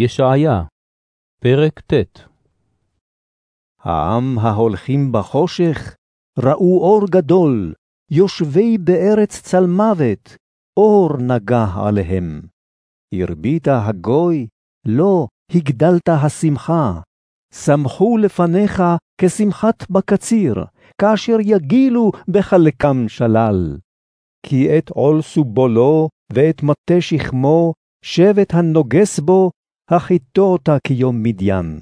ישעיה, פרק ט' העם ההולכים בחושך, ראו אור גדול, יושבי בארץ צלמוות, אור נגע עליהם. הרבית הגוי, לא, הגדלת השמחה. שמחו לפניך כשמחת בקציר, כאשר יגילו בחלקם שלל. כי את עול סובולו ואת מטה שכמו, שבט הנוגס בו, החיתות כיום מדיין.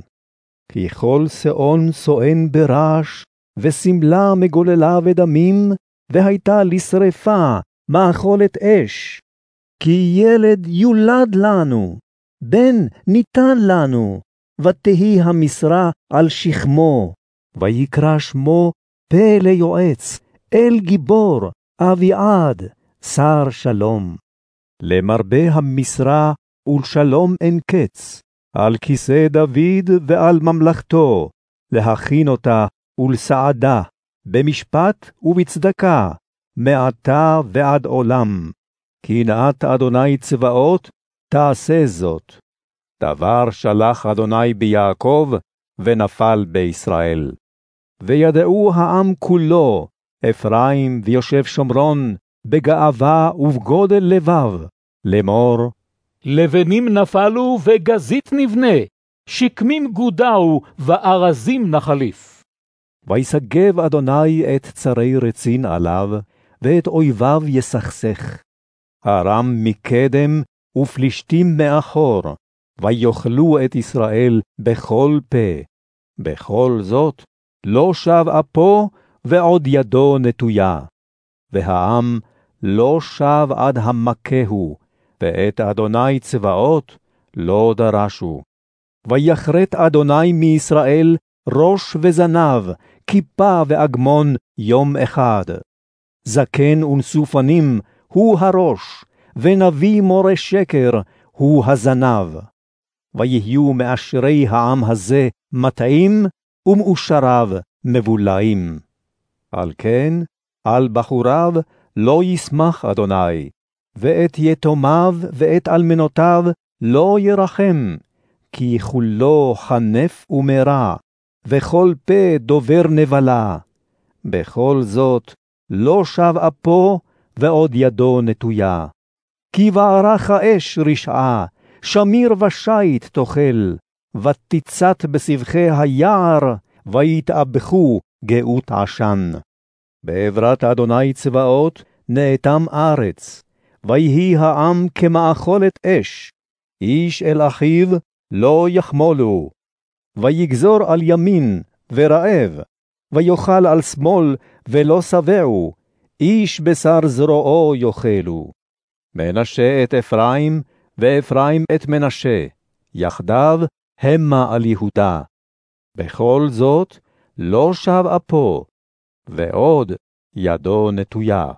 כי כל שאון סואן ברעש, ושמלה מגוללה ודמים, והייתה לשרפה, מאכולת אש. כי ילד יולד לנו, בן ניתן לנו, ותהי המשרה על שכמו, ויקרא שמו פה ליועץ, אל גיבור, אביעד, שר שלום. למרבה המשרה ולשלום אין קץ, על כיסא דוד ועל ממלכתו, להכין אותה ולסעדה, במשפט ובצדקה, מעתה ועד עולם. קנאת אדוני צבאות, תעשה זאת. דבר שלח אדוני ביעקב, ונפל בישראל. וידעו העם כולו, אפרים ויושב שומרון, בגאווה ובגודל לבב, לאמור, לבנים נפלו וגזית נבנה, שקמים גודעו וארזים נחליף. ויסגב אדוני את צרי רצין עליו, ואת אויביו יסכסך. ארם מקדם ופלישתים מאחור, ויאכלו את ישראל בכל פה. בכל זאת, לא שב אפו, ועוד ידו נטויה. והעם לא שב עד המכהו, ואת אדוני צבאות לא דרשו. ויחרט אדוני מישראל ראש וזנב, כיפה ואגמון יום אחד. זקן ונשוא פנים הוא הראש, ונביא מורה שקר הוא הזנב. ויהיו מאשרי העם הזה מטעים, ומאושריו מבולעים. על כן, על בחוריו לא ישמח אדוני, ואת יתומיו ואת אלמנותיו לא ירחם, כי כולו חנף ומרע, וכל פה דובר נבלה. בכל זאת, לא שב אפו, ועוד ידו נטויה. כי בערך האש רשעה, שמיר ושיט תאכל, ותצת בסבכי היער, ויתאבכו גאות עשן. בעברת אדוני צבאות, נאטם ארץ, ויהי העם כמאכולת אש, איש אל אחיו לא יחמולו. ויגזור על ימין ורעב, ויאכל על שמאל ולא שבעו, איש בשר זרועו יאכלו. מנשה את אפרים, ואפרים את מנשה, יחדיו המה על יהודה. בכל זאת לא שב אפו, ועוד ידו נטויה.